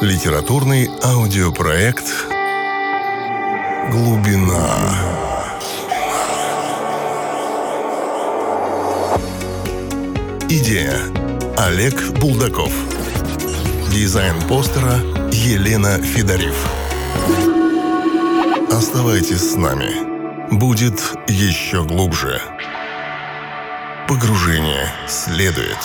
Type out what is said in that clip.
Литературный аудиопроект «Глубина». Идея. Олег Булдаков. Дизайн постера Елена Федорив. Оставайтесь с нами. Будет еще глубже. Погружение следует.